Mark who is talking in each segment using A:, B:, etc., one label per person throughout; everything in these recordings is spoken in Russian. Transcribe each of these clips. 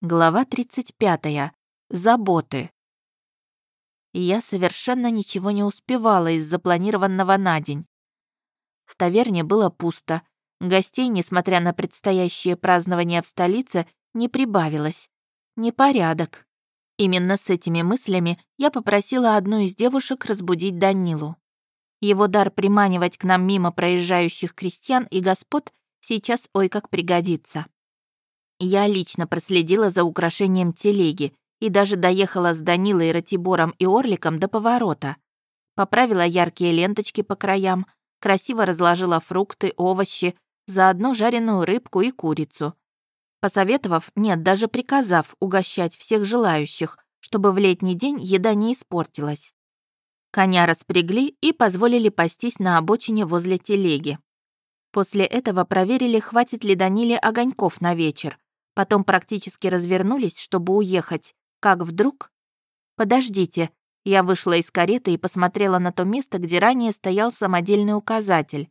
A: Глава 35. Заботы. Я совершенно ничего не успевала из запланированного на день. В таверне было пусто. Гостей, несмотря на предстоящее празднование в столице, не прибавилось. Непорядок. Именно с этими мыслями я попросила одну из девушек разбудить Данилу. Его дар приманивать к нам мимо проезжающих крестьян и господ сейчас ой как пригодится. Я лично проследила за украшением телеги и даже доехала с Данилой, Ратибором и Орликом до поворота. Поправила яркие ленточки по краям, красиво разложила фрукты, овощи, заодно жареную рыбку и курицу. Посоветовав, нет, даже приказав угощать всех желающих, чтобы в летний день еда не испортилась. Коня распрягли и позволили пастись на обочине возле телеги. После этого проверили, хватит ли Даниле огоньков на вечер, Потом практически развернулись, чтобы уехать. Как вдруг... «Подождите». Я вышла из кареты и посмотрела на то место, где ранее стоял самодельный указатель.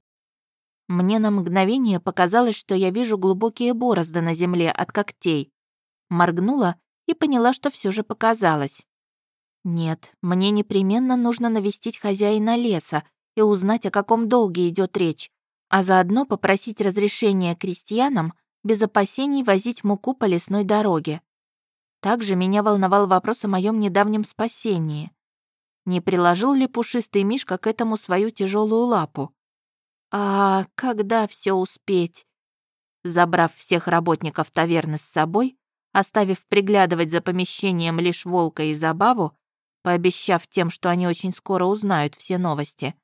A: Мне на мгновение показалось, что я вижу глубокие борозды на земле от когтей. Моргнула и поняла, что все же показалось. Нет, мне непременно нужно навестить хозяина леса и узнать, о каком долге идет речь, а заодно попросить разрешения крестьянам без опасений возить муку по лесной дороге. Также меня волновал вопрос о моем недавнем спасении. Не приложил ли пушистый мишка к этому свою тяжелую лапу? А когда все успеть? Забрав всех работников таверны с собой, оставив приглядывать за помещением лишь волка и забаву, пообещав тем, что они очень скоро узнают все новости,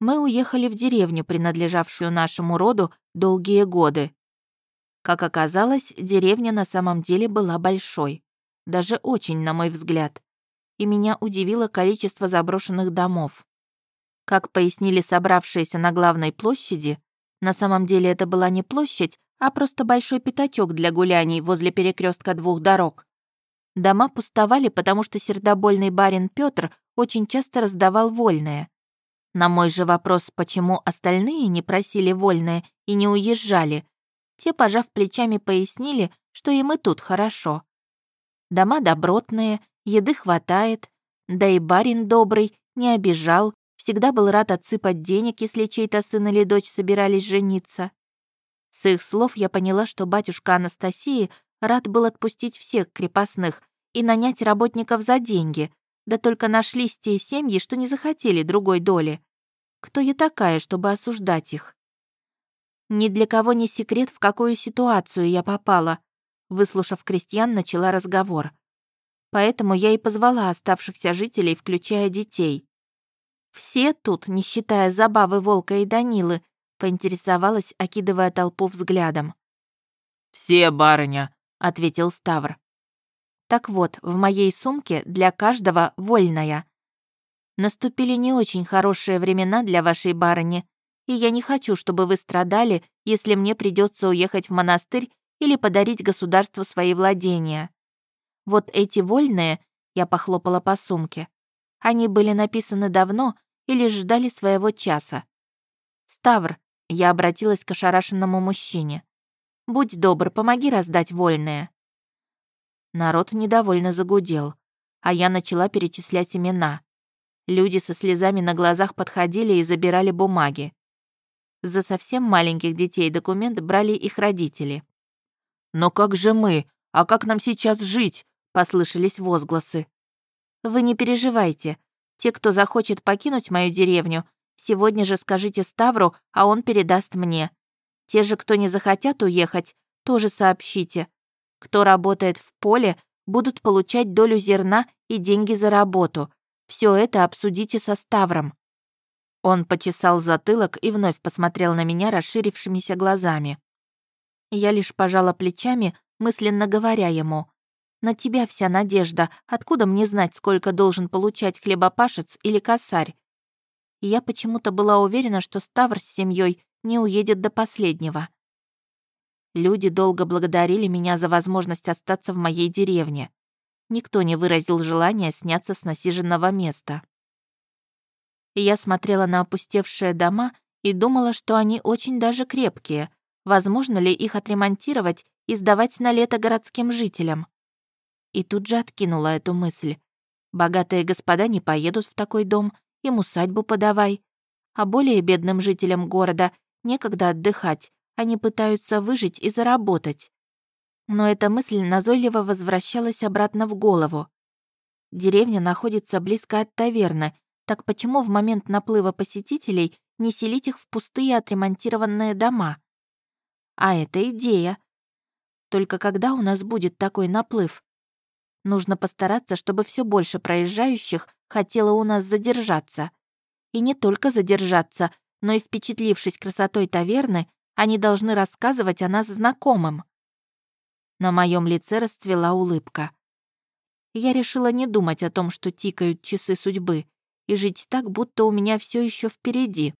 A: мы уехали в деревню, принадлежавшую нашему роду долгие годы. Как оказалось, деревня на самом деле была большой. Даже очень, на мой взгляд. И меня удивило количество заброшенных домов. Как пояснили собравшиеся на главной площади, на самом деле это была не площадь, а просто большой пятачок для гуляний возле перекрестка двух дорог. Дома пустовали, потому что сердобольный барин Петр очень часто раздавал вольное. На мой же вопрос, почему остальные не просили вольное и не уезжали, те, пожав плечами, пояснили, что им и тут хорошо. Дома добротные, еды хватает, да и барин добрый, не обижал, всегда был рад отсыпать денег, если чей-то сын или дочь собирались жениться. С их слов я поняла, что батюшка Анастасии рад был отпустить всех крепостных и нанять работников за деньги, да только нашлись те семьи, что не захотели другой доли. Кто я такая, чтобы осуждать их? Ни для кого не секрет, в какую ситуацию я попала. Выслушав крестьян, начала разговор. Поэтому я и позвала оставшихся жителей, включая детей. Все тут, не считая забавы Волка и Данилы, поинтересовалась, окидывая толпу взглядом.
B: «Все, барыня», —
A: ответил Ставр. «Так вот, в моей сумке для каждого вольная. Наступили не очень хорошие времена для вашей барыни, и я не хочу, чтобы вы страдали, если мне придется уехать в монастырь или подарить государству свои владения. Вот эти вольные, я похлопала по сумке, они были написаны давно и лишь ждали своего часа. Ставр, я обратилась к ошарашенному мужчине. Будь добр, помоги раздать вольные. Народ недовольно загудел, а я начала перечислять имена. Люди со слезами на глазах подходили и забирали бумаги. За совсем маленьких детей документ брали их родители.
B: «Но как же мы? А как нам сейчас жить?» — послышались возгласы.
A: «Вы не переживайте. Те, кто захочет покинуть мою деревню, сегодня же скажите Ставру, а он передаст мне. Те же, кто не захотят уехать, тоже сообщите. Кто работает в поле, будут получать долю зерна и деньги за работу. Все это обсудите со Ставром. Он почесал затылок и вновь посмотрел на меня расширившимися глазами. Я лишь пожала плечами, мысленно говоря ему, «На тебя вся надежда, откуда мне знать, сколько должен получать хлебопашец или косарь?» Я почему-то была уверена, что Ставр с семьей не уедет до последнего. Люди долго благодарили меня за возможность остаться в моей деревне. Никто не выразил желания сняться с насиженного места я смотрела на опустевшие дома и думала, что они очень даже крепкие. Возможно ли их отремонтировать и сдавать на лето городским жителям? И тут же откинула эту мысль. Богатые господа не поедут в такой дом, им усадьбу подавай. А более бедным жителям города некогда отдыхать, они пытаются выжить и заработать. Но эта мысль назойливо возвращалась обратно в голову. Деревня находится близко от таверны, так почему в момент наплыва посетителей не селить их в пустые отремонтированные дома? А это идея. Только когда у нас будет такой наплыв? Нужно постараться, чтобы все больше проезжающих хотело у нас задержаться. И не только задержаться, но и впечатлившись красотой таверны, они должны рассказывать о нас знакомым. На моем лице расцвела улыбка. Я решила не думать о том, что тикают часы судьбы, и жить так, будто у меня все еще впереди.